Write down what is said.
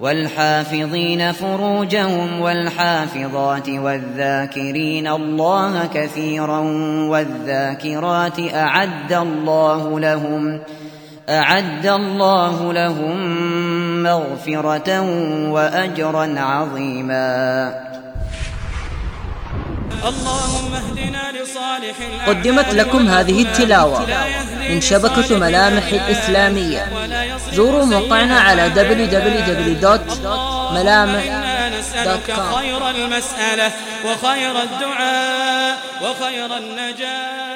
والحافظين فروجهم والحافظات والذاكرين الله كثيرا والذاكرات أعد الله لهم أعد الله لهم مغفرة وأجرا عظيما. اللهم اهدنا لصالح قدمت لكم هذه التلاوة. من شبكة ملامح الإسلامية زوروا موقعنا على www.ملامح.com خير المسألة وخير الدعاء وخير النجاة.